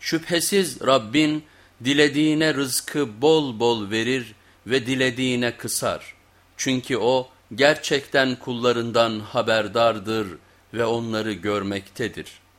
Şüphesiz Rabbin dilediğine rızkı bol bol verir ve dilediğine kısar. Çünkü o gerçekten kullarından haberdardır ve onları görmektedir.''